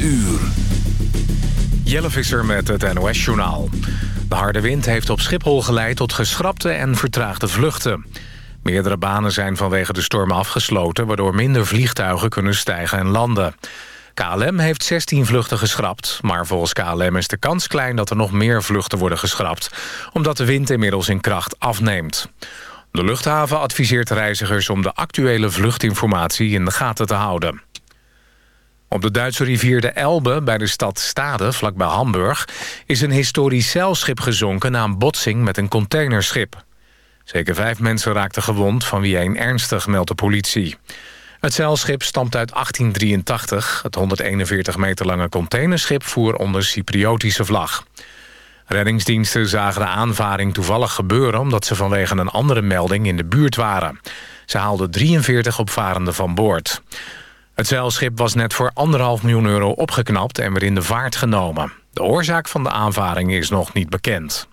uur. Jelle Visser met het NOS-journaal. De harde wind heeft op Schiphol geleid tot geschrapte en vertraagde vluchten. Meerdere banen zijn vanwege de storm afgesloten... waardoor minder vliegtuigen kunnen stijgen en landen. KLM heeft 16 vluchten geschrapt, maar volgens KLM is de kans klein... dat er nog meer vluchten worden geschrapt... omdat de wind inmiddels in kracht afneemt. De luchthaven adviseert reizigers om de actuele vluchtinformatie in de gaten te houden. Op de Duitse rivier de Elbe bij de stad Stade, vlakbij Hamburg... is een historisch zeilschip gezonken na een botsing met een containerschip. Zeker vijf mensen raakten gewond, van wie één ernstig, meldt de politie. Het zeilschip stamt uit 1883. Het 141 meter lange containerschip voer onder Cypriotische vlag. Reddingsdiensten zagen de aanvaring toevallig gebeuren... omdat ze vanwege een andere melding in de buurt waren. Ze haalden 43 opvarenden van boord. Het zeilschip was net voor anderhalf miljoen euro opgeknapt... en weer in de vaart genomen. De oorzaak van de aanvaring is nog niet bekend.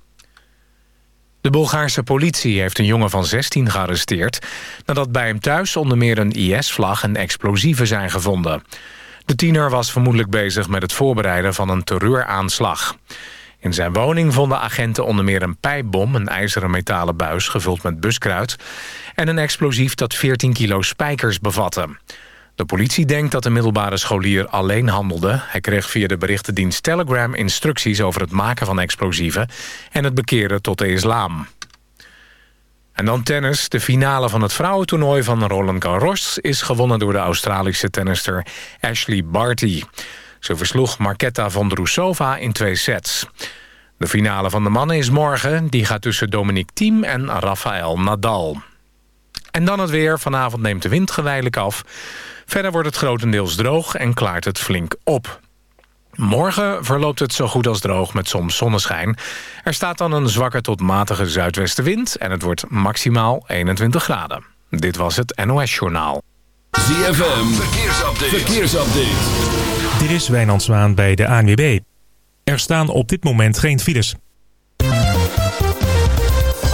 De Bulgaarse politie heeft een jongen van 16 gearresteerd... nadat bij hem thuis onder meer een IS-vlag en explosieven zijn gevonden. De tiener was vermoedelijk bezig met het voorbereiden van een terreuraanslag. In zijn woning vonden agenten onder meer een pijpbom... een ijzeren metalen buis gevuld met buskruid... en een explosief dat 14 kilo spijkers bevatte. De politie denkt dat de middelbare scholier alleen handelde. Hij kreeg via de berichtendienst Telegram instructies over het maken van explosieven... en het bekeren tot de islam. En dan tennis. De finale van het vrouwentoernooi van Roland Garros... is gewonnen door de Australische tennister Ashley Barty. Ze versloeg Marketa Vondrousova in twee sets. De finale van de mannen is morgen. Die gaat tussen Dominic Thiem en Rafael Nadal. En dan het weer. Vanavond neemt de wind geleidelijk af. Verder wordt het grotendeels droog en klaart het flink op. Morgen verloopt het zo goed als droog met soms zonneschijn. Er staat dan een zwakke tot matige zuidwestenwind... en het wordt maximaal 21 graden. Dit was het NOS Journaal. ZFM, verkeersupdate. verkeersupdate. Dit is Wijnand Zwaan bij de ANWB. Er staan op dit moment geen files.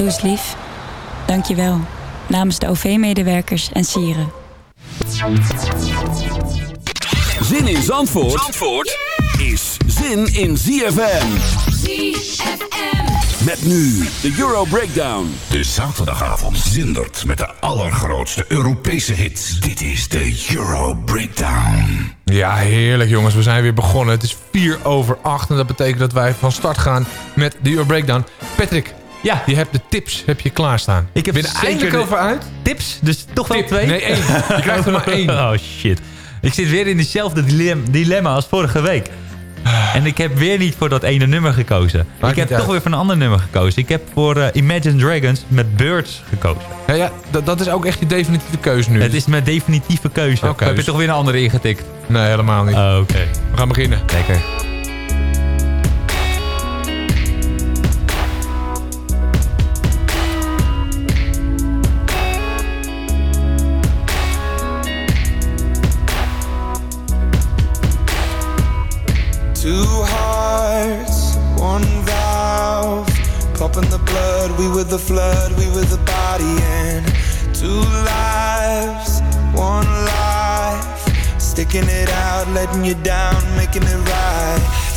Doe eens lief. Dank je wel. Namens de OV-medewerkers en sieren. Zin in Zandvoort, Zandvoort is zin in ZFM. ZFM. Met nu de Euro Breakdown. De zaterdagavond zindert met de allergrootste Europese hits. Dit is de Euro Breakdown. Ja, heerlijk jongens. We zijn weer begonnen. Het is 4 over 8 en dat betekent dat wij van start gaan met de Euro Breakdown. Patrick, ja. je hebt de tips heb je klaarstaan. Ik heb er eindelijk de- over uit. Tips? Dus toch wel Tip. twee? Nee, één. Je krijgt er maar één. Oh shit. Ik zit weer in dezelfde dilem- dilemma als vorige week. En ik heb weer niet voor dat ene nummer gekozen. Maakt ik heb toch uit. weer voor een ander nummer gekozen. Ik heb voor eh, Imagine Dragons met Birds gekozen. Ja, ja dat, is ook echt je definitieve keuze nu. Het is mijn definitieve keuze. Heb je dus- toch weer een andere ingetikt? Nee, helemaal niet. Oh, Oké. We gaan beginnen. Lekker. Two hearts, one valve. Pumping the blood, we were the flood, we were the body. And two lives, one life. Sticking it out, letting you down, making it right.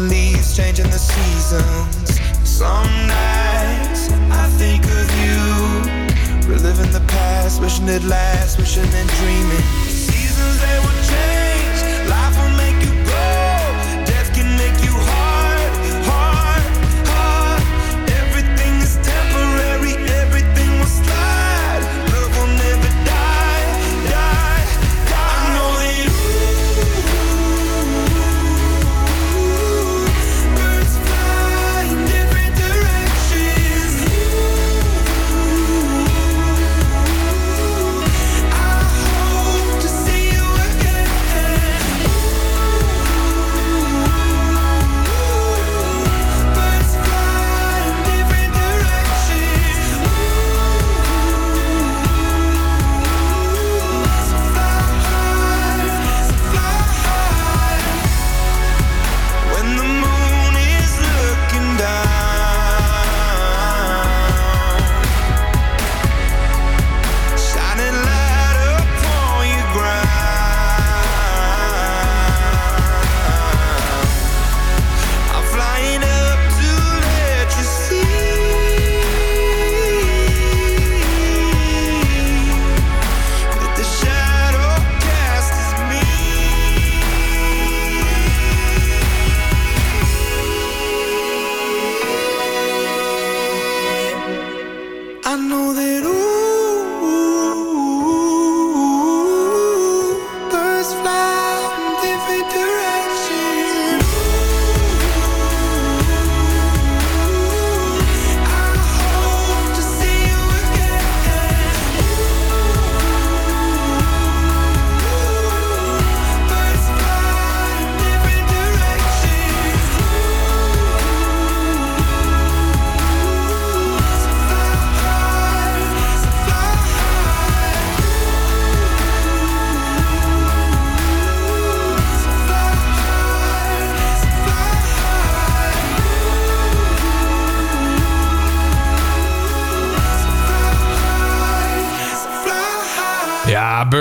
The leaves changing the seasons. Some nights I think of you, reliving the past, wishing it lasts, wishing and dreaming. The Seasons they will change,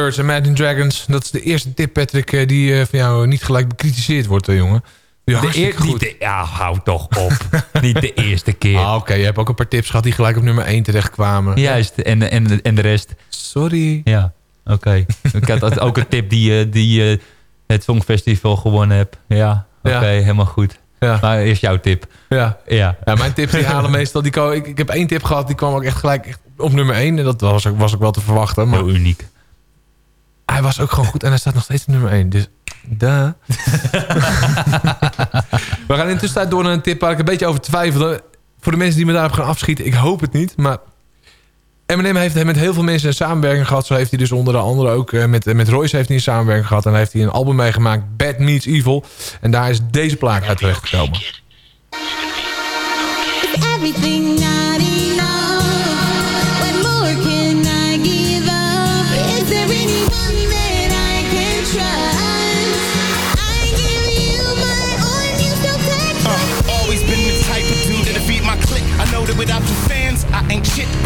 Birds en Imagine Dragons. Dat is de eerste tip, Patrick, eh, die eh, van jou niet gelijk bekritiseerd wordt, eh, jongen. Die De hartstikke eer- goed. niet de- ja, hou toch op. niet de eerste keer. Ah, Oké, je hebt ook een paar tips gehad die gelijk op nummer 1 terechtkwamen. Juist, en, en, en de rest. Sorry. Ja, oké. Ik had ook een tip die, die het Songfestival gewonnen heb. Ja, oké, Ja. helemaal goed. Ja. Maar eerst jouw tip. Ja. Ja. Ja, mijn tips die halen meestal... Die ik, ik heb één tip gehad, die kwam ook echt gelijk op nummer 1. En dat was, ook- was ook wel te verwachten. Maar Heel uniek. Hij was ook gewoon goed en hij staat nog steeds op nummer 1. Dus, da. We gaan intussen door naar een tip waar ik een beetje over twijfelde. Voor de mensen die me daarop gaan afschieten, ik hoop het niet. Maar Eminem heeft met heel veel mensen een samenwerking gehad. Zo heeft hij dus onder andere ook eh, met, met Royce heeft hij een samenwerking gehad. En daar heeft hij een album meegemaakt, Bad Meets Evil. En daar is deze plaat uit terechtgekomen. Everything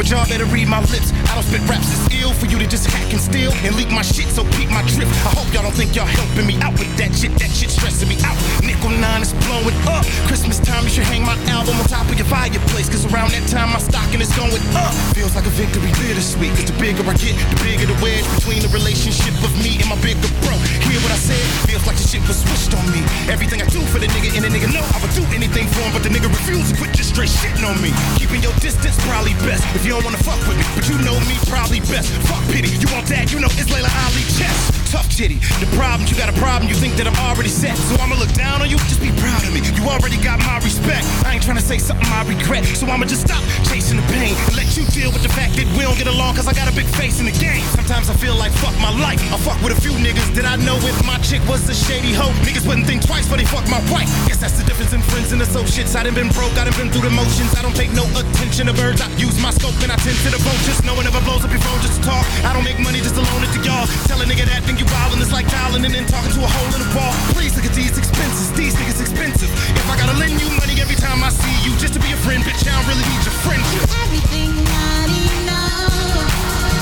y'all better read my lips. I don't spit raps that's ill for you to just hack and steal and leak my shit. So keep my drip. I hope y'all don't think y'all helping me out with that shit. That shit stressing me out. Nickel nine is blowing up. Christmas time, you should hang my album on top of your fireplace. Cause around that time, my stocking is going up. Feels like a victory bittersweet. Cause the bigger I get, the bigger the wedge between the relationship of me and my bigger bro. Hear what I said? Feels like the shit was switched on me. Everything I do for the nigga and the nigga know I would do anything for him, but the nigga refused to quit just straight shitting on me. Keeping your distance probably best if you don't wanna fuck with me. But you know me probably best. Fuck pity, you want that? You know it's Layla Ali chess. Tough titty. The problem, you got a problem, you think that I'm already set. So I'ma look down on you, just be proud of me. You already got my respect. I ain't trying to say something I regret. So I'ma just stop chasing the pain and let you deal with the fact that we don't get along cause I got a big face in the game. Sometimes I feel like fuck my life. I fuck with a few niggas that I know if my chick was a shady hoe. Niggas wouldn't think twice, but they fuck my wife. Guess that's the difference in friends and associates. I done been broke, I done been through the motions. I don't pay no attention to birds. I use my scope I tend to the boat. Just knowing if I blows up your phone just to talk. I don't make money just to loan it to y'all. Tell a nigga that think you wildin' it's like dialing and then talking to a hole in the wall. Please look at these expenses. These niggas expensive. If I gotta lend you money every time I see you just to be a friend, bitch, I don't really need your friendship. Everything not enough.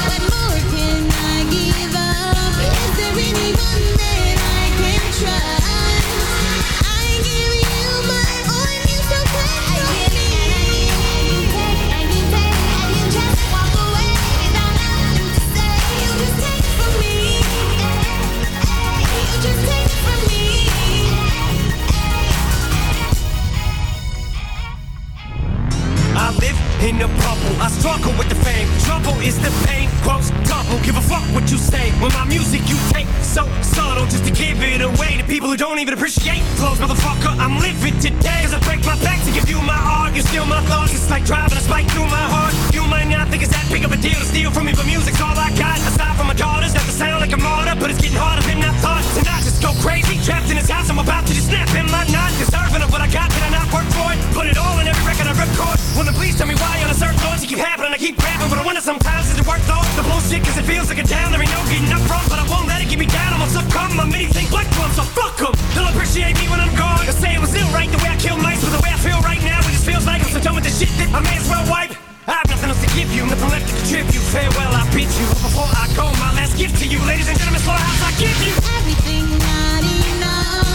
What more can I give up? Is there anyone that I can trust? I live in a bubble. I struggle with the fame. Trouble is the pain. Gross double. Give a fuck what you say. When my music you take so subtle just to give it away to people who don't even appreciate flows. Motherfucker, I'm living today. Cause I break my back to give you my art. You steal my thoughts. It's like driving a spike through my heart. You might not think it's that big of a deal to steal from me, but music's all I got. Aside from my daughters, to sound like a martyr, but it's getting harder than I thought. To not just go crazy. Trapped in this house, I'm about to just snap. Am I not deserving of what I got? Did I not work for it? Put it all in every record I record. Then please tell me why on a certain thoughts you keep happening. I keep rapping, but I wonder sometimes is it worth though? The bullshit, cause it feels like a down. There ain't no getting up from, but I won't let it get me down. I'm gonna succumb. I'm anything but glum, so fuck 'em. They'll appreciate me when I'm gone. They'll say it was ill right the way I killed mice, but the way I feel right now, it just feels like I'm so done with the shit that I may as well wipe. I have nothing else to give you, nothing left to contribute. Farewell, I bid you. But before I go, my last gift to you, ladies and gentlemen, slaughterhouse, I give you. Everything not enough.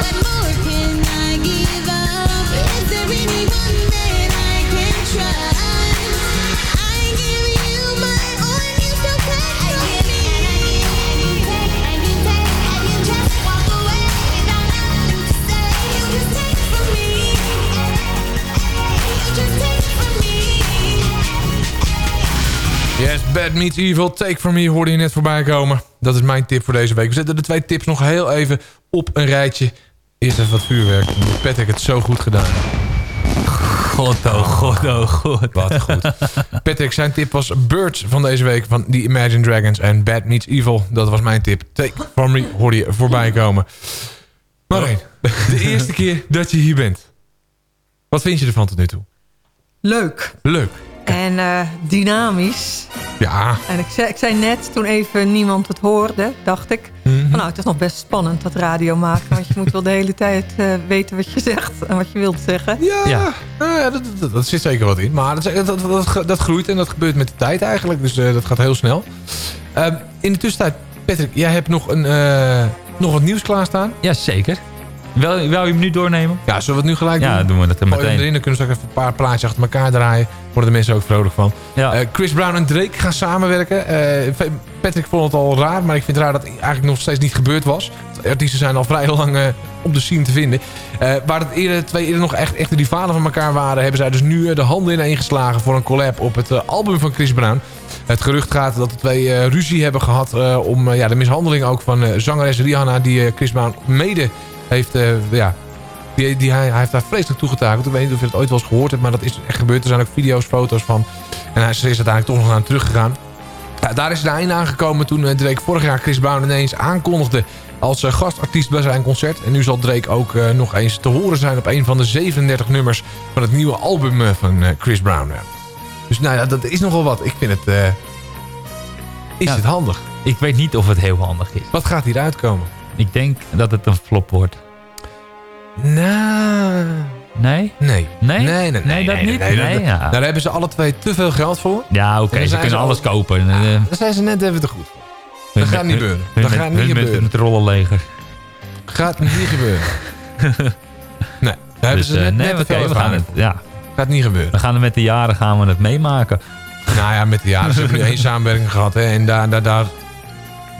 What more can I give up? Is there anyone that Yes, Bad Meets Evil, Take From Me hoorde je net voorbij komen. Dat is mijn tip voor deze week. We zetten de twee tips nog heel even op een rijtje. Eerst even wat vuurwerk. Patrick het zo goed gedaan. God, oh god, oh god. Wat goed. Patrick, zijn tip was Birds van deze week van The Imagine Dragons en Bad Meets Evil. Dat was mijn tip. Take From Me hoorde je voorbij komen. Marijn, de eerste keer dat je hier bent. Wat vind je ervan tot nu toe? Leuk. Leuk. En eh, dynamisch. Ja. En ik zei, ik zei net, toen even niemand het hoorde, dacht ik... Mhm. van, nou, het is nog best spannend, dat radio maken. Want je moet wel de hele tijd eh, weten wat je zegt en wat je wilt zeggen. Ja, Nou ja dat, dat, dat zit zeker wat in. Maar dat, dat, dat, dat groeit en dat gebeurt met de tijd eigenlijk. Dus eh, dat gaat heel snel. Ehm, in de tussentijd, Patrick, jij hebt nog, een, eh, nog wat nieuws klaarstaan. Ja, zeker. Wil, wil je hem nu doornemen? Ja, zullen we het nu gelijk doen? Ja, doen we dat er meteen. erin, dan kunnen we straks even een paar plaatjes achter elkaar draaien. Worden de mensen ook vrolijk van. Ja. Eh, Chris Brown en Drake gaan samenwerken. Eh, Patrick vond het al raar, maar ik vind het raar dat het eigenlijk nog steeds niet gebeurd was. De artiesten zijn al vrij lang eh, op de scene te vinden. Waar het eerder, twee eerder nog echt echte rivalen van elkaar waren... hebben zij dus nu de handen ineen geslagen voor een collab op het album van Chris Brown. Het gerucht gaat dat de twee ruzie hebben gehad eh, om ja, de mishandeling ook van zangeres Rihanna... die Chris Brown mede heeft ja, die, die, hij, hij heeft daar vreselijk toegetakeld. Ik weet niet of je het ooit wel eens gehoord hebt, maar dat is echt gebeurd. Er zijn ook video's, foto's van. En hij is er uiteindelijk toch nog aan teruggegaan. Ja, daar is het einde aangekomen toen eh, Drake vorig jaar Chris Brown ineens aankondigde als eh, gastartiest bij zijn concert. En nu zal Drake ook eh, nog eens te horen zijn op een van de 37 nummers van het nieuwe album van Chris Brown. Dus nou ja, dat is nogal wat. Ik vind het... is Ja. het handig? Ik weet niet of het heel handig is. Wat gaat hieruit komen? Ik denk dat het een flop wordt. Nou... Nee? Nee. Nee? Nee, nee, nee, Nee, dat niet? Nee, Nee, ja. Daar hebben ze alle twee te veel geld voor. Ja, oké, ze kunnen alles al- kopen. En, eh, Daar zijn ze net even te goed voor. Dat hun gaat niet gebeuren. hun Dat gaat niet gebeuren. Met het rollenleger. Gaat niet gebeuren. Nee, daar hebben Dus, ze eh, net, nee, net we gaan het, ja. Gaat niet gebeuren. We gaan er met de jaren gaan we het meemaken. Nou ja, met de jaren. Ze hebben nu één samenwerking gehad. Hè, en daar, daar, daar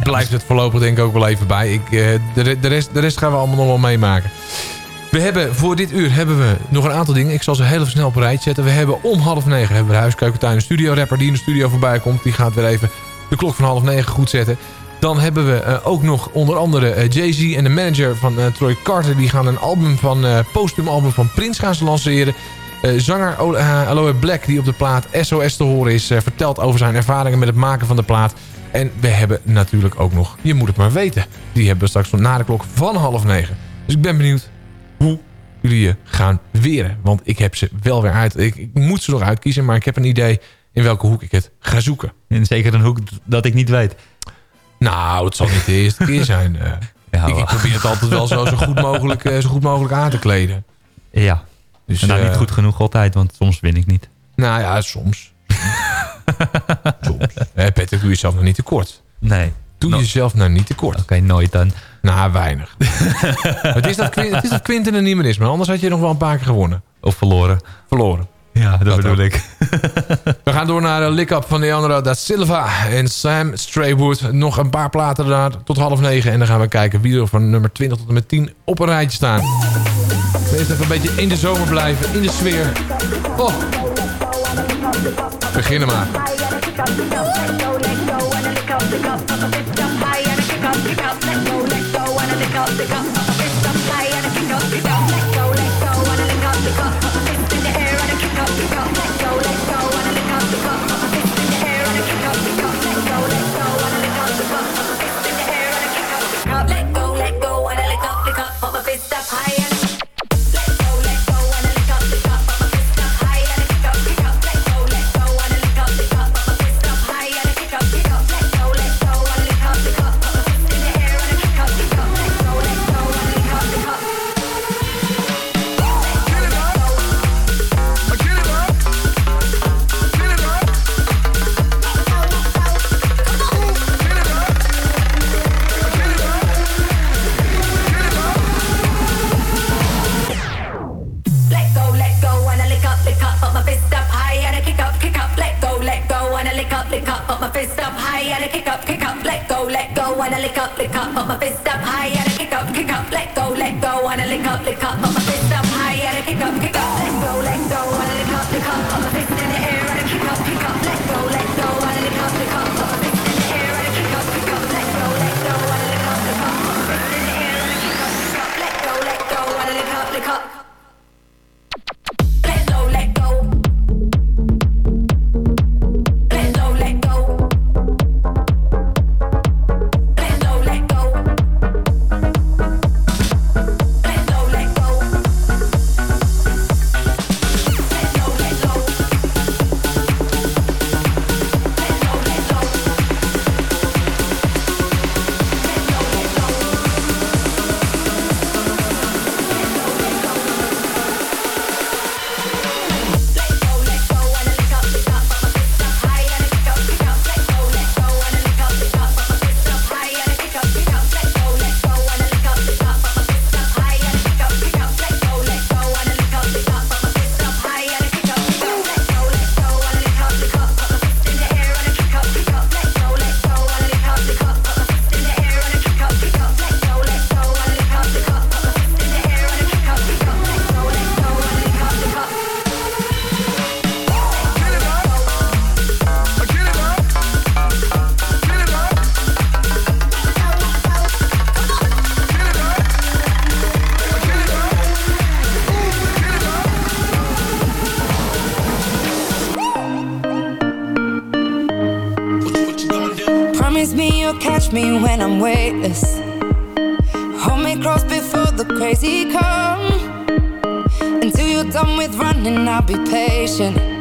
blijft het voorlopig denk ik ook wel even bij. Ik, eh, de, rest, de rest gaan we allemaal nog wel meemaken. We hebben voor dit uur hebben we nog een aantal dingen. Ik zal ze heel snel op zetten. We hebben om half negen hebben we huiskeukentuin. Een studio rapper die in de studio voorbij komt. Die gaat weer even de klok van half negen goed zetten. Dan hebben we eh, ook nog onder andere eh, Jay-Z en de manager van eh, Troy Carter. Die gaan een album van, posthum album van Prince gaan ze lanceren. Zanger eh, Aloe Black die op de plaat SOS te horen is... vertelt over zijn ervaringen met het maken van de plaat. En we hebben natuurlijk ook nog Je moet het maar weten. Die hebben we straks na de klok van half negen. Dus ik ben benieuwd jullie je gaan weren. Want ik heb ze wel weer uit. Ik, ik moet ze nog uitkiezen, maar ik heb een idee in welke hoek ik het ga zoeken. En zeker een hoek dat ik niet weet. Nou, het zal niet de eerste keer zijn. eh. ik, ik probeer het altijd wel zo, zo, goed mogelijk, eh, zo goed mogelijk aan te kleden. Ja. Dus, en nou eh, niet goed genoeg altijd, want soms win ik niet. Nou ja, soms. soms. Eh, Patrick, doe jezelf nog niet tekort. Nee. Doe jezelf nou niet tekort. Oké, nooit dan. Nou, weinig. het, is dat, het is dat Quinten er niet meer is, maar anders had je nog wel een paar keer gewonnen. Of verloren. Verloren. Ja, dat, bedoel ook. ik. We gaan door naar de lick-up van Leandro da Silva en Sam Straywood. Nog een paar platen daar tot half negen. En dan gaan we kijken wie er van nummer 20 tot en met 10 op een rijtje staan. Eerst even een beetje in de zomer blijven, in de sfeer. Oh. Beginnen maar. pick up, pick up, high and kick up, kick up, let go, let go, and I pick up, pick up. Crazy come. Until you're done with running, I'll be patient.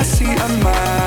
I see a man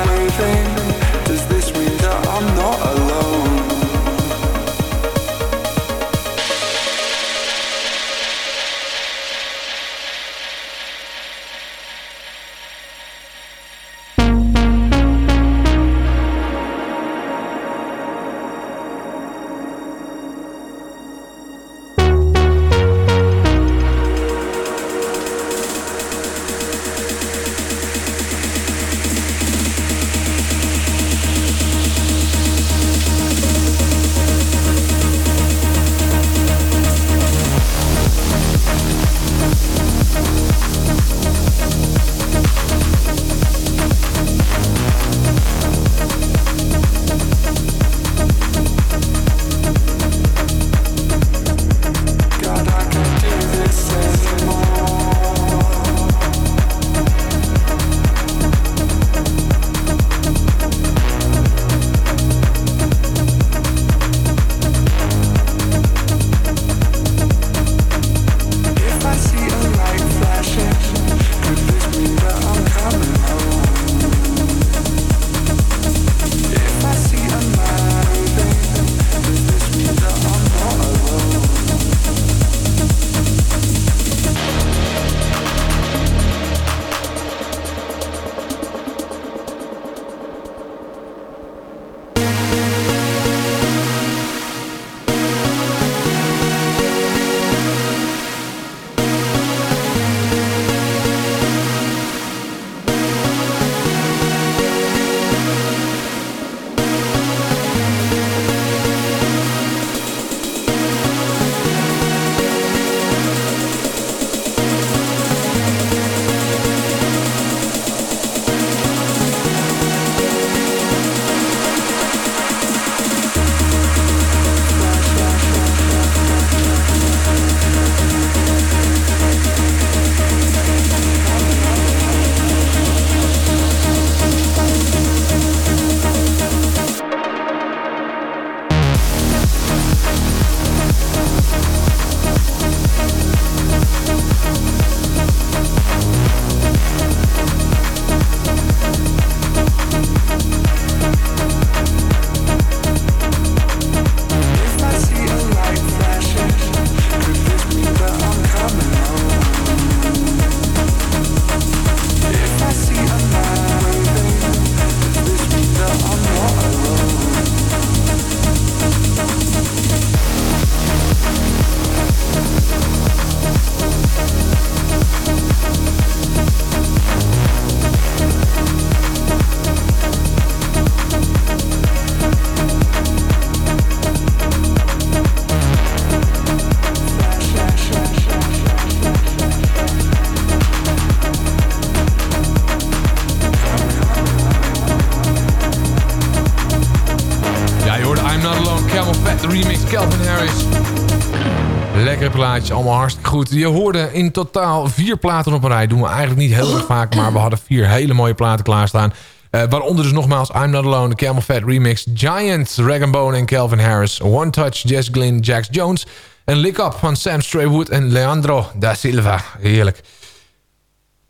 goed. Je hoorde in totaal vier platen op een rij. Doen we eigenlijk niet heel erg vaak, maar we hadden vier hele mooie platen klaarstaan. Eh waaronder dus nogmaals I'm Not Alone, de Camel Fat remix. Giant, Rag Bone en Calvin Harris. One Touch, Jess Glynn, Jax Jones. En Lick Up van Sam Straywood en Leandro da Silva. Heerlijk.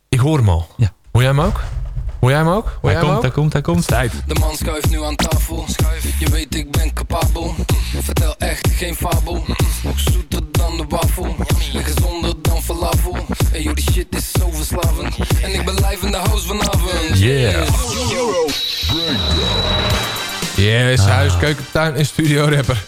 Ik hoor hem al. Ja. Hoor jij hem ook? Hoor jij hem ook? Hoor Hij jij hem komt, ook? hij komt, hij komt. Tijd. De man schuift nu aan tafel. Je weet ik ben capabel. Vertel echt geen fabel. Nog zoeter dan de wafel. En gezonder dan falafel. En joh, die shit is zo verslavend. En ik ben live in de house vanavond. Yeah. Yes, huis, keuken, tuin en studio rapper.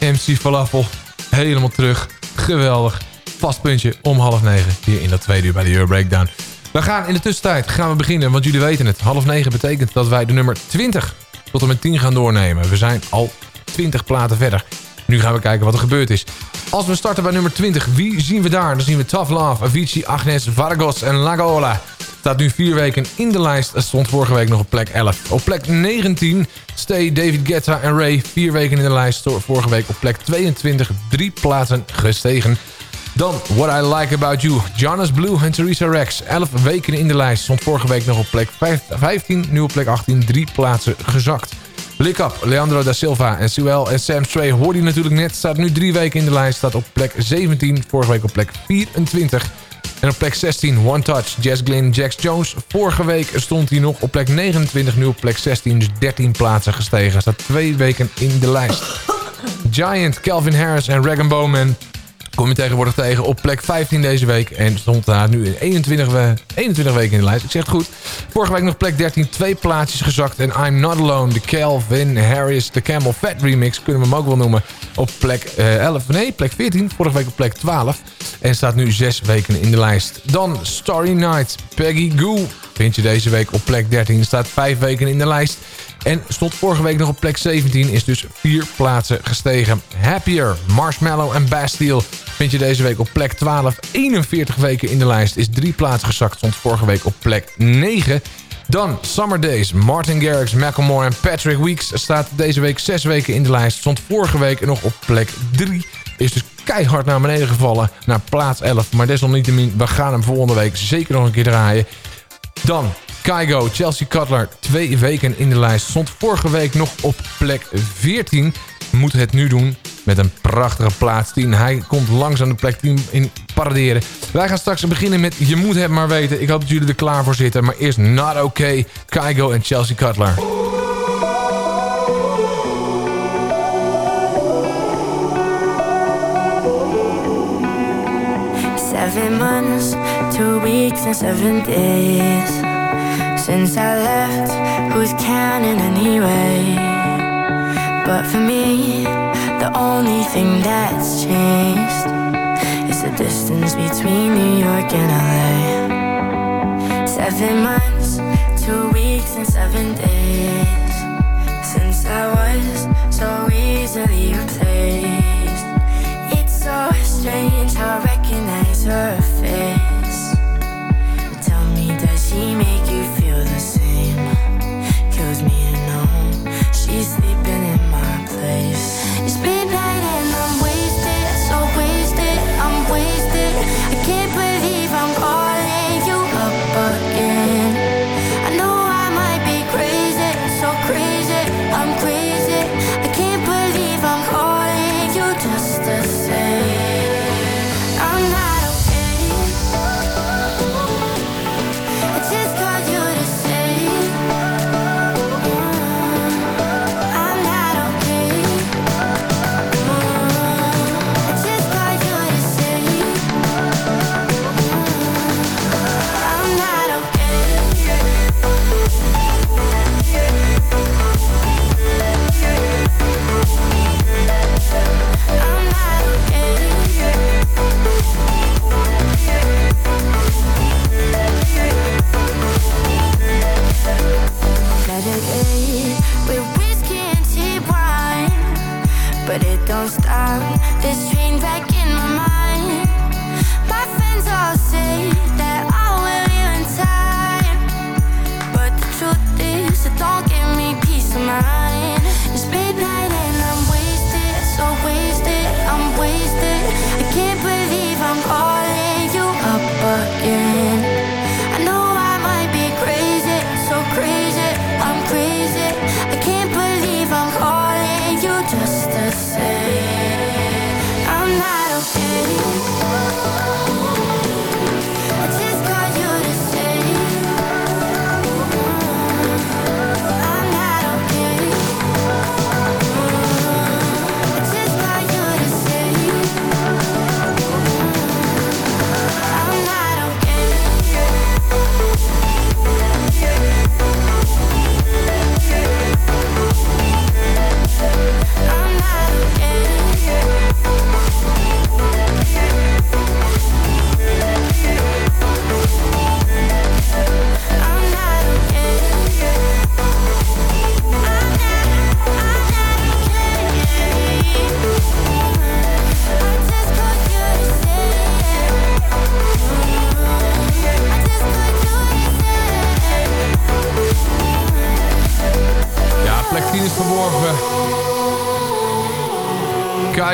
MC Falafel. Helemaal terug. Geweldig. Vast puntje om half negen. Hier in dat tweede uur bij de Euro Breakdown. We gaan in de tussentijd gaan we beginnen, want jullie weten het. Half negen betekent dat wij de nummer 20 tot en met 10 gaan doornemen. We zijn al 20 platen verder. Nu gaan we kijken wat er gebeurd is. Als we starten bij nummer 20, wie zien we daar? Dan zien we Tough Love, Avicii, Agnes, Vargos en Lagola. Staat nu vier weken in de lijst. Stond vorige week nog op plek 11. Op plek 19 Stay, David Guetta en Ray. Vier weken in de lijst. Vorige week op plek 22. Drie plaatsen gestegen. Dan What I Like About You. Jonas Blue en Theresa Rex. 11 weken in de lijst. Stond vorige week nog op plek 15. Nu op plek 18. Drie plaatsen gezakt. Lick Up, Leandro da Silva en Suel en Sam Stray hoorde je natuurlijk net. Staat nu drie weken in de lijst. Staat op plek 17. Vorige week op plek 24. En op plek 16 One Touch, Jess Glynn, Jax Jones. Vorige week stond hij nog op plek 29, nu op plek 16. Dus 13 plaatsen gestegen. Staat twee weken in de lijst. Giant, Calvin Harris en Rag Bowman kom je tegenwoordig tegen op plek 15 deze week. En stond daar nu in 21, we- 21 weken in de lijst. Ik zeg het goed. Vorige week nog plek 13, twee plaatsjes gezakt. En I'm Not Alone, de Calvin Harris, de Camel Fat remix, kunnen we hem ook wel noemen. Op plek eh, 11, nee, plek 14. Vorige week op plek 12. En staat nu zes weken in de lijst. Dan Starry Night, Peggy Goo. Vind je deze week op plek 13. Staat vijf weken in de lijst. En stond vorige week nog op plek 17. Is dus vier plaatsen gestegen. Happier, Marshmallow en Bastille. Vind je deze week op plek 12. 41 weken in de lijst. Is drie plaatsen gezakt. Stond vorige week op plek 9. Dan Summer Days, Martin Garrix, Macklemore en Patrick Weeks. Staat deze week zes weken in de lijst. Stond vorige week nog op plek 3. Is dus keihard naar beneden gevallen. Naar plaats 11. Maar desalniettemin, we gaan hem volgende week zeker nog een keer draaien. Dan Kygo, Chelsea Cutler, twee weken in de lijst. Stond vorige week nog op plek 14. Moet het nu doen met een prachtige plaats 10. Hij komt langzaam de plek 10 in paraderen. Wij gaan straks beginnen met Je moet het maar weten. Ik hoop dat jullie er klaar voor zitten. Maar eerst Not Okay, Kygo en Chelsea Cutler. Seven months, two weeks, and seven days since I left. Who's counting anyway? But for me, the only thing that's changed is the distance between New York and LA. Seven months, two weeks, and seven days since I was so easily replaced. Strange I recognize her face. Tell me, does she make you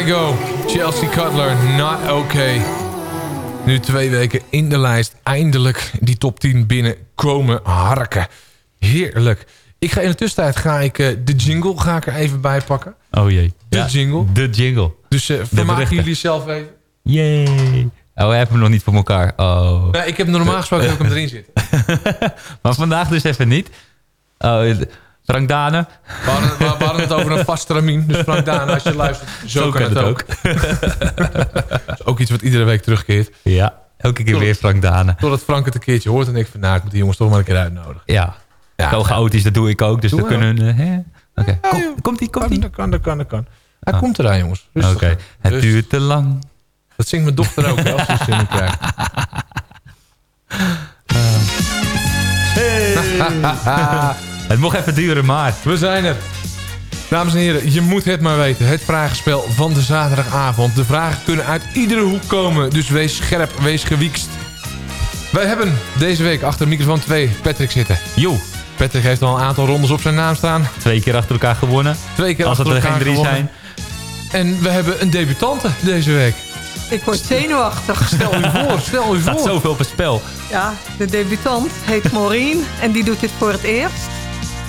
Kygo, Chelsea Cutler, not okay. Nu twee weken in de lijst. Eindelijk die top 10 binnenkomen harken. Heerlijk. Ik ga in de tussentijd ga ik, eh, de jingle ga ik er even bij pakken. Oh jee. De Ja, jingle. De jingle. Dus De vermaken jullie zelf even. Yay. Oh, we hebben hem nog niet voor elkaar. Oh. Nee, ik heb normaal gesproken heb ik hem erin zitten. Maar vandaag dus even niet. Oh, Frank Dane. We hadden, we, hadden het over een vaste ramien. Dus Frank Daan, als je luistert, zo, kan het ook. Dat is ook iets wat iedere week terugkeert. Ja, elke keer Tot- weer Frank Dane. Totdat Frank het een keertje hoort en ik van... nou, ik moet die jongens toch maar een keer uitnodigen. Ja. Ja. Zo chaotisch, dat doe ik ook. Dus maar kunnen... eh, hè? Oké. Kom- Komt-ie, Kan, komt-ie? dat kan, dat kan, dat kan. Hij Ah. komt eraan, jongens. Oké. Het duurt te lang. Dat zingt mijn dochter ook, hè, als ze zin in krijgt. Het mocht even duren, maar... We zijn er. Dames en heren, je moet het maar weten. Het vragenspel van de zaterdagavond. De vragen kunnen uit iedere hoek komen. Dus wees scherp, wees gewiekst. Wij hebben deze week achter microfoon 2 Patrick zitten. Jo. Patrick heeft al een aantal rondes op zijn naam staan. Twee keer achter elkaar gewonnen. Twee keer Als het achter er geen elkaar drie gewonnen. zijn. En we hebben een debutante deze week. Ik word zenuwachtig. Stel u voor, stel u Er staat voor. zoveel op het spel. Ja, de debutant heet Maureen en die doet dit voor het eerst.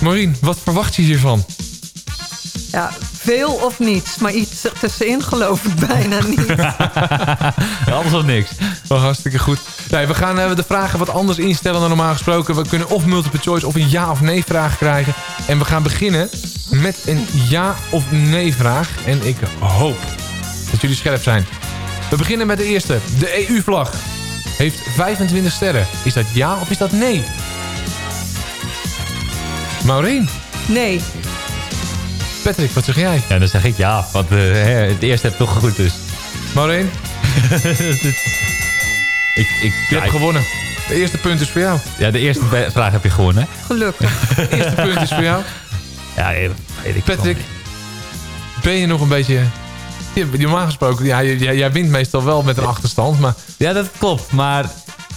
Maureen, wat verwacht je hiervan? Ja, veel of niets, maar iets ertussenin geloof ik bijna niet. Alles of niks. Wel hartstikke goed. Nee, we gaan eh, de vragen wat anders instellen dan normaal gesproken. We kunnen of multiple choice of een ja of nee vraag krijgen. En we gaan beginnen met een ja of nee vraag. En ik hoop dat jullie scherp zijn. We beginnen met de eerste. De EU-vlag heeft 25 sterren. Is dat ja of is dat nee? Maureen, Nee, Patrick, wat zeg jij? Ja, dan zeg ik ja. Want eh, hè, het eerste heb toch goed dus. Maureen, ik, ik, je hebt gewonnen. De eerste punt is voor jou. Ja, de eerste vraag heb je gewonnen. hè? gelukkig. De eerste punt is voor jou. Ja, weet ik Patrick, ben je nog een beetje... Ja, normaal gesproken, ja, jij, jij wint meestal wel met een achterstand, maar... Ja, dat klopt. Maar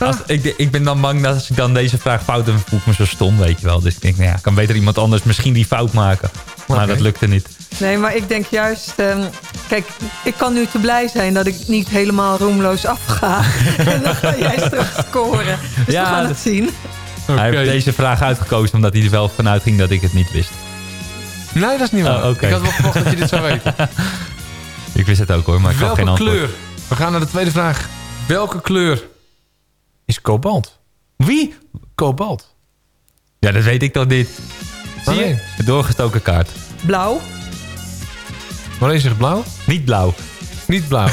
als, ik, ik ben dan bang dat als ik dan deze vraag fout heb, voel ik me zo stom, weet je wel. Dus ik denk, nou ja, kan beter iemand anders misschien die fout maken. Maar dat lukte niet. Nee, maar ik denk juist... ehm, kijk, ik kan nu te blij zijn dat ik niet helemaal roemloos afga. en dan ga jij straks scoren. Dus Ja, we gaan het zien. Hij heeft deze vraag uitgekozen omdat hij er wel vanuit ging dat ik het niet wist. Nee, dat is niet waar. Oh, oké. Ik had wel verwacht dat je dit zou weten. Ik wist het ook hoor, maar ik Welke geen antwoord. kleur? We gaan naar de tweede vraag. Welke kleur is kobalt? Wie? Kobalt. Ja, dat weet ik toch niet. Zie je? De doorgestoken kaart. Blauw. Wanneer zegt blauw? Niet blauw. Niet blauw.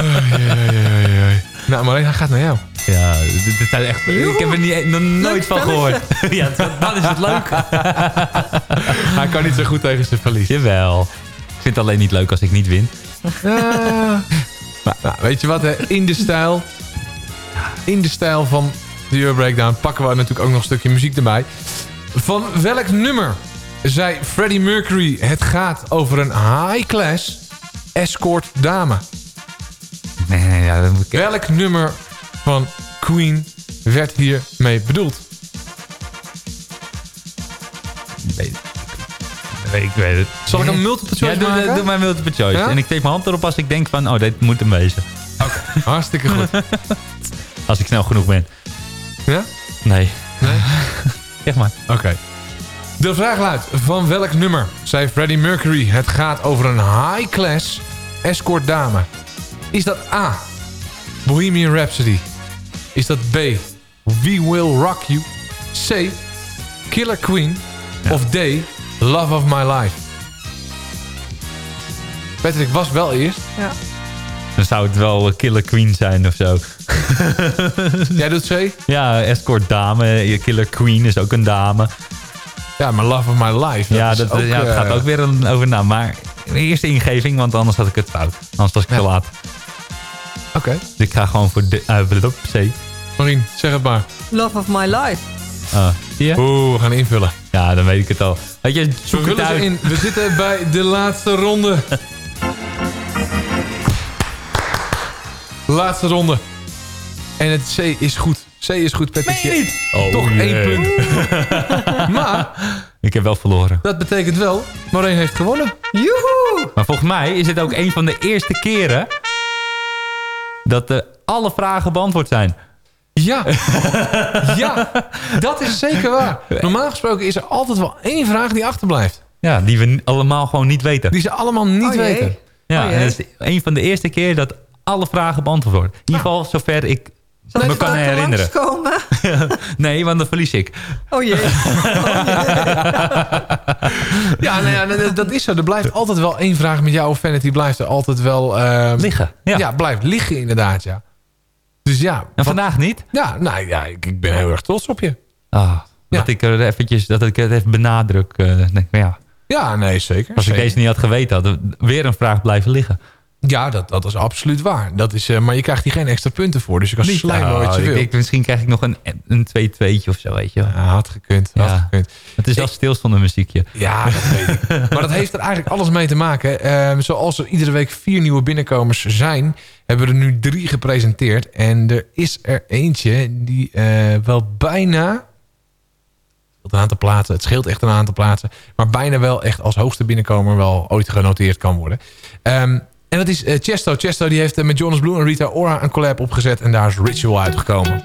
Oei, oei, oei, oei. Nou, maar hij gaat naar jou. Ja, dit, dit zijn echt... Ik heb er niet, nog nooit van gehoord. ja, dan is het leuk. Hij kan niet zo goed tegen zijn verlies. Jawel. Ik vind het alleen niet leuk als ik niet win. Nou, weet je wat, hè? in de stijl... In de stijl van de Euro Breakdown pakken we natuurlijk ook nog een stukje muziek erbij. Van welk nummer zei Freddie Mercury... het gaat over een high-class escort dame? Nee, ja, dat moet ik... Welk nummer van Queen werd hiermee bedoeld? Nee, ik, ik weet het. Zal ik een multiple choice ja, doe, maken? doe maar multiple choice. Ja? En ik steek mijn hand erop als ik denk van... Oh, dit moet hem wezen. Hartstikke goed. Als ik snel genoeg ben. Ja? Nee. Nee? Zeg maar. Oké. De vraag luidt, van welk nummer zei Freddie Mercury... het gaat over een high-class escort dame? Is dat A, Bohemian Rhapsody? Is dat B, We Will Rock You? C, Killer Queen? Of D, Love of My Life? Patrick was wel eerst. Ja. Dan zou het wel Killer Queen zijn of zo. Jij doet C? Ja, escort dame. Killer Queen is ook een dame. Ja, maar Love of My Life. ja, dat, ook, ja, het eh, gaat ook weer een, over naam. Maar de eerste ingeving, want anders had ik het fout. Anders was ik te laat. Oké. Dus ik ga gewoon voor de, uh, C. Marien, zeg het maar. Love of my life. Ah, zie je? Oeh, we gaan invullen. Ja, dan weet ik het al. Weet je, We het uit. in. We zitten bij de laatste ronde. Laatste ronde. En het C is goed. C is goed, Patrick. Meen je niet? Oh, Toch jee. één punt. maar Ik heb wel verloren. Dat betekent wel, Maureen heeft gewonnen. Joehoe! Maar volgens mij is dit ook een van de eerste keren... dat eh, alle vragen beantwoord zijn. Ja. ja, dat is zeker waar. Normaal gesproken is er altijd wel één vraag die achterblijft. Ja, die we allemaal gewoon niet weten. Die ze allemaal niet Oh weten. Ja, Oh en dat is een van de eerste keer dat alle vragen beantwoord worden. In ieder geval zover ik Zal ik me kan herinneren. langskomen? nee, want dan verlies ik. Oh jee. Ja, nou ja, dat- is zo. Er blijft altijd wel één vraag met jou of Vanity blijft er altijd wel... ehm, Liggen. Ja. Ja, blijft liggen inderdaad, ja. Dus ja. En wat- vandaag niet? Ja, nou ja, ik, ik ben heel erg trots op je. Ah, Dat ik er eventjes, dat ik het even benadruk. eh, denk maar ja, Ja, nee, zeker. als ik zeker. deze niet had geweten, had er weer een vraag blijven liggen. Ja, dat, dat is absoluut waar. Dat is, eh, maar je krijgt hier geen extra punten voor. Dus je kan slijmen wat je Nou, ik denk, misschien krijg ik nog een een 2-2'tje of zo, weet je. Ja, had gekund. Had Ja. gekund. Het is wel stilstaande muziekje. Ja, dat weet ik. Maar dat heeft er eigenlijk alles mee te maken. Ehm, zoals er iedere week vier nieuwe binnenkomers zijn... hebben we er nu drie gepresenteerd. En er is er eentje die eh, wel bijna... Een aantal plaatsen. Het scheelt echt een aantal plaatsen. Maar bijna wel echt als hoogste binnenkomer... wel ooit genoteerd kan worden. Ehm, en dat is eh, Chesto. Chesto die heeft eh, met Jonas Blue en Rita Ora een collab opgezet. En daar is Ritual uitgekomen.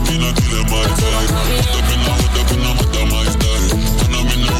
up in a killer up in in a, in a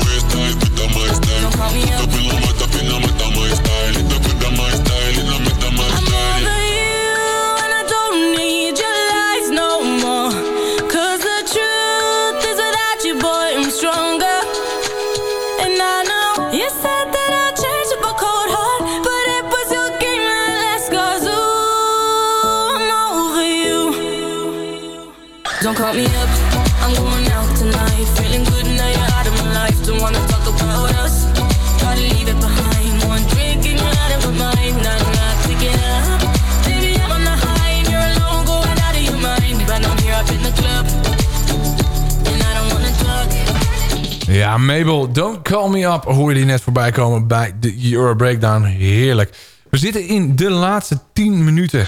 Ja, Mabel, Don't Call Me Up hoor je die net voorbij komen bij de Euro Breakdown. Heerlijk. We zitten in de laatste 10 minuten.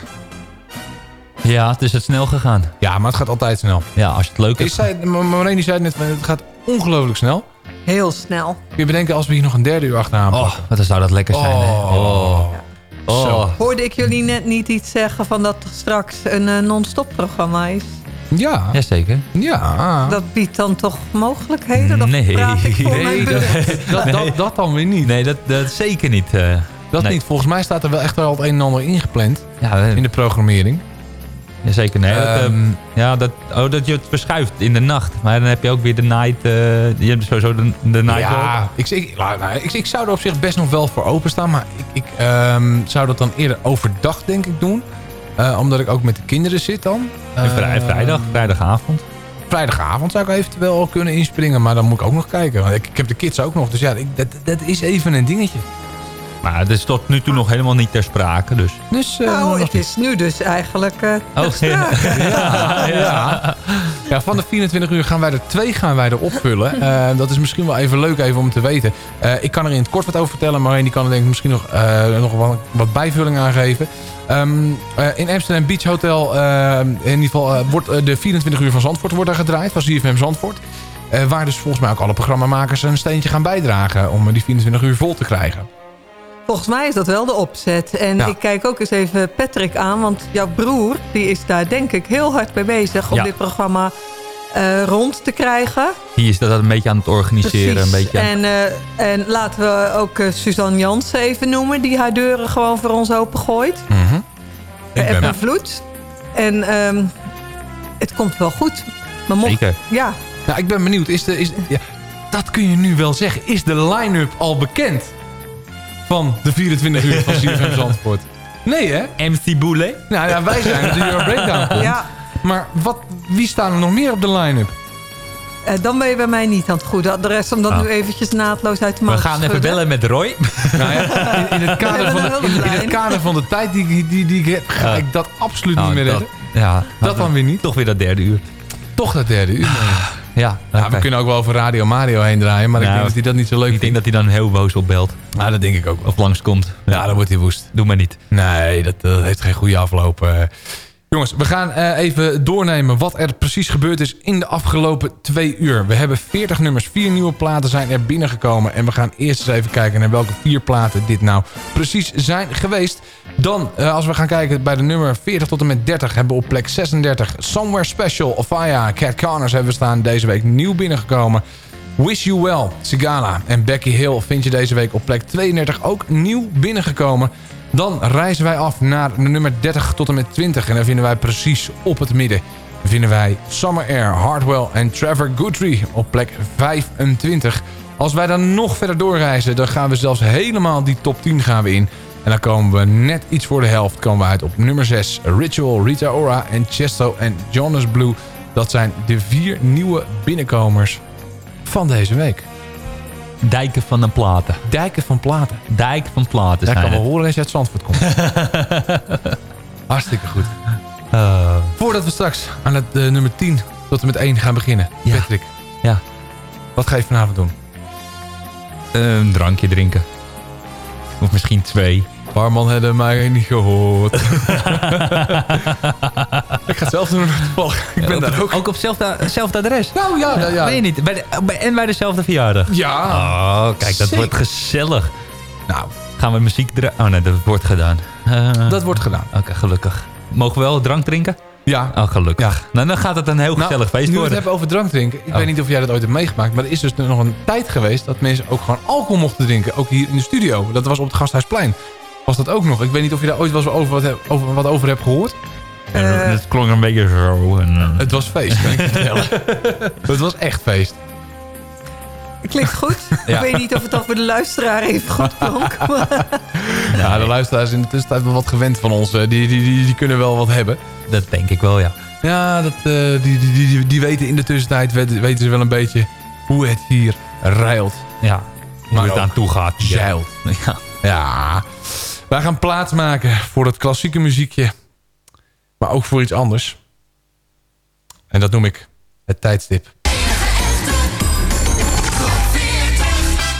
Ja, het is het snel gegaan. Ja, maar het gaat altijd snel. Ja, als je het leuk Ik hebt. zei, Marleen die zei het net, het gaat ongelooflijk snel. Heel snel. Kun je bedenken als we hier nog een derde uur achteraan Oh, wat dan zou dat lekker zijn, hè? Oh. Oh. Zo. Hoorde ik jullie net niet iets zeggen van dat er straks een eh, non-stop programma is? Ja. Jazeker. Ja. Dat biedt dan toch mogelijkheden? Dat Nee, Nee, dat, dat, dat, dat dan weer niet. Nee, dat, dat zeker niet. eh. Dat Nee. niet. Volgens mij staat er wel echt wel het een en ander ingepland Ja, eh, in de programmering. ja, zeker. Nee, dat, eh, Ehm, ja, dat, oh, dat je het verschuift in de nacht. Maar dan heb je ook weer de night... eh, je hebt sowieso de, de night ja, ik, ik, nou, ik, ik zou er op zich best nog wel voor openstaan. Maar ik, ik ehm, zou dat dan eerder overdag denk ik doen. Eh, omdat ik ook met de kinderen zit dan. Vrij- Eh, vrijdag, vrijdagavond. Vrijdagavond zou ik eventueel al kunnen inspringen. Maar dan moet ik ook nog kijken. Want ik, ik heb de kids ook nog. Dus ja, ik, dat, dat is even een dingetje. Maar het is tot nu toe nog helemaal niet ter sprake. Dus. Dus, eh, Nou, het is nu dus eigenlijk... eh Oh, ter sprake. ja, ja. ja, van de 24 uur gaan wij er twee gaan wij er opvullen. Eh, dat is misschien wel even leuk even om te weten. Eh, ik kan er in het kort wat over vertellen. Maar die kan er denk ik misschien nog, eh, nog wat, wat bijvulling aan geven. Ehm, eh, in Amsterdam Beach Hotel eh, in ieder geval, wordt de 24 uur van Zandvoort wordt er gedraaid. Van ZFM Zandvoort. Eh, waar dus volgens mij ook alle programmamakers een steentje gaan bijdragen. Om die 24 uur vol te krijgen. Volgens mij is dat wel de opzet. En Ja. ik kijk ook eens even Patrick aan. Want jouw broer die is daar denk ik heel hard mee bezig... om Ja. dit programma eh, rond te krijgen. Die is dat een beetje aan het organiseren. Precies. Een beetje aan- En, eh, en laten we ook eh, Suzanne Jansen even noemen... die haar deuren gewoon voor ons opengooit. Mhm. Bij ben- Eb en Vloed. En ehm, het komt wel goed. Maar mocht, Zeker. Ja, Nou, ik ben benieuwd. Is de, is, ja, dat kun je nu wel zeggen. Is de line-up al bekend? Van de 24 uur van CFM Zandvoort. Nee, hè? MC Boele? Nou ja, wij zijn de Euro Breakdown komt. Ja. Maar wat, wie staan er nog meer op de line-up? Eh, dan ben je bij mij niet aan het goede adres... om dat Ah. nu eventjes naadloos uit de mouw We te gaan even bellen met Roy. Nou ja, in, in, het kader van, de- in, in het kader van de tijd die, die, die, die ik heb, ga ik dat absoluut Nou, niet meer dat- redden. Ja, Dat dan weer niet. Toch weer dat derde uur. Toch dat derde uur. Ja, we kunnen ook wel over Radio Mario heen draaien, maar ik denk dat hij dat niet zo leuk Ik denk dat hij dan heel boos opbelt. Ja, dat denk ik ook wel. Of langskomt. Ja, dan wordt hij woest. Doe maar niet. Nee, dat, dat heeft geen goede afloop. Jongens, we gaan eh, even doornemen wat er precies gebeurd is in de afgelopen twee uur. We hebben 40 nummers, vier nieuwe platen zijn er binnengekomen. En we gaan eerst eens even kijken naar welke vier platen dit nou precies zijn geweest. Dan, eh, als we gaan kijken bij de nummer 40 tot en met 30... hebben we op plek 36 Somewhere Special of. Cat Corners hebben we staan deze week nieuw binnengekomen. Wish You Well, Sigala en Becky Hill vind je deze week op plek 32 ook nieuw binnengekomen. Dan reizen wij af naar nummer 30 tot en met 20. En dan vinden wij precies op het midden vinden wij Summer Air, Hardwell en Trevor Guthrie op plek 25. Als wij dan nog verder doorreizen, dan gaan we zelfs helemaal die top 10 gaan we in. En dan komen we net iets voor de helft komen we uit op nummer 6. Ritual, Rita Ora en Chesto en Jonas Blue. Dat zijn de vier nieuwe binnenkomers van deze week. Dijken van de platen. Dijken van platen. Dijken van platen Daar zijn kan wel horen als je uit Zandvoort komt. Hartstikke goed. Eh, Voordat we straks aan het eh, nummer 10 tot en met 1 gaan beginnen. Ja. Patrick, ja, wat ga je vanavond doen? een drankje drinken. Of misschien twee. Barman hadden mij niet gehoord. ik ga het zelf doen. Ik ben ook, daar ook. ook op hetzelfde, hetzelfde adres. Nou ja, ja, ja. Je niet? Bij de- bij- en bij dezelfde verjaardag. Ja. Oh, kijk, dat Zeker. wordt gezellig. Nou, Gaan we muziek draaien? Oh nee, dat wordt gedaan. Eh, dat wordt gedaan. Oké, gelukkig. Mogen we wel drank drinken? Ja. Oh, gelukkig. Ja. Nou, dan gaat het een heel gezellig nou, feest nu we het worden. hebben over drank drinken. Ik Oh. weet niet of jij dat ooit hebt meegemaakt. Maar er is dus nog een tijd geweest dat mensen ook gewoon alcohol mochten drinken. Ook hier in de studio. Dat was op het Gasthuisplein. Was dat ook nog? Ik weet niet of je daar ooit wel eens over wat, heb- over, wat over hebt gehoord. En het klonk een beetje zo. En, eh, Het was feest, kan ik je vertellen. het was echt feest. Klinkt goed. Ja. Ik weet niet of het al voor de luisteraar even goed klonk. Ja, de luisteraars in de tussentijd wel wat gewend van ons. eh, Die, die, die, die kunnen wel wat hebben. dat denk ik wel, ja. Ja, dat, eh, die, die, die, die, weten in de tussentijd weten, weten ze wel een beetje hoe het hier ruilt. Ja, hoe Maar het aan toe gaat. Zeilt. Ja. Ja, wij gaan plaats maken voor het klassieke muziekje. Maar ook voor iets anders. En dat noem ik het tijdstip.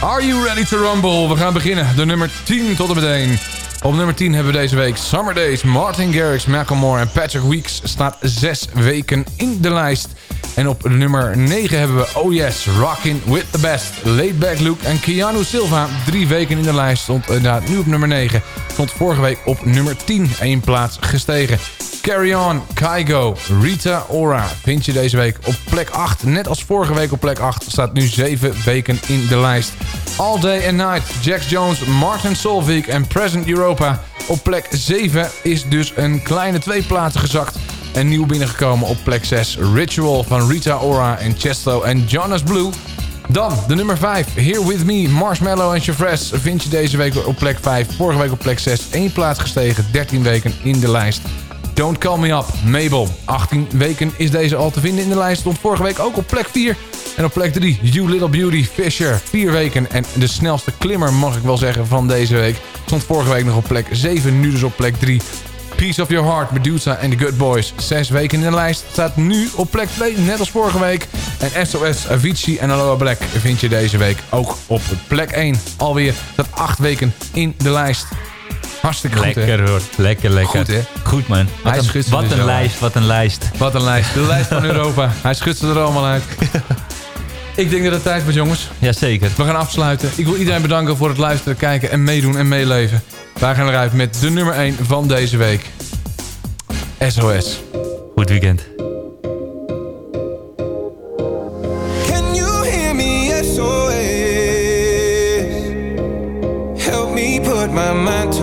Are you ready to rumble? We gaan beginnen. De nummer 10 tot en met 1. Op nummer 10 hebben we deze week Summer Days. Martin Garrix, Macklemore en Patrick Weeks staat zes weken in de lijst. En op nummer 9 hebben we Oh Yes, Rockin' With The Best. Laidback Luke en Keanu Silva. Drie weken in de lijst. Stond inderdaad nu op nummer 9. Stond vorige week op nummer 10. Eén plaats gestegen. Carry On, Kygo, Rita Ora vind je deze week op plek 8. Net als vorige week op plek 8 staat nu 7 weken in de lijst. All Day and Night, Jax Jones, Martin Solveig en Present Op plek 7 is dus een kleine twee plaatsen gezakt. En nieuw binnengekomen op plek 6. Ritual van Rita Ora en Chesto en Jonas Blue. Dan de nummer 5. Here With Me, Marshmallow en Chevres vind je deze week op plek 5. Vorige week op plek 6. 1 plaats gestegen, 13 weken in de lijst. Don't Call Me Up, Mabel. 18 weken is deze al te vinden in de lijst. Stond vorige week ook op plek 4. En op plek 3, You Little Beauty, Fisher. 4 weken en de snelste klimmer mag ik wel zeggen van deze week. Stond vorige week nog op plek 7, nu dus op plek 3. Piece of Your Heart, Medusa en The Good Boys. 6 weken in de lijst. Staat nu op plek 2, net als vorige week. En SOS, Avicii en Aloha Black vind je deze week ook op plek 1. Alweer dat 8 weken in de lijst. Hartstikke goed, hè? Lekker hoor. Lekker, lekker. Goed, hè? Goed, man. Wat een, wat er een lijst, wat een lijst. Wat een lijst. De lijst van Europa. Hij schudt ze er allemaal uit. Ik denk dat het tijd wordt, jongens. Jazeker. We gaan afsluiten. Ik wil iedereen bedanken voor het luisteren, kijken en meedoen en meeleven. Wij gaan eruit met de nummer 1 van deze week. SOS. Goed weekend. Can you hear me? SOS. Help me put my mind to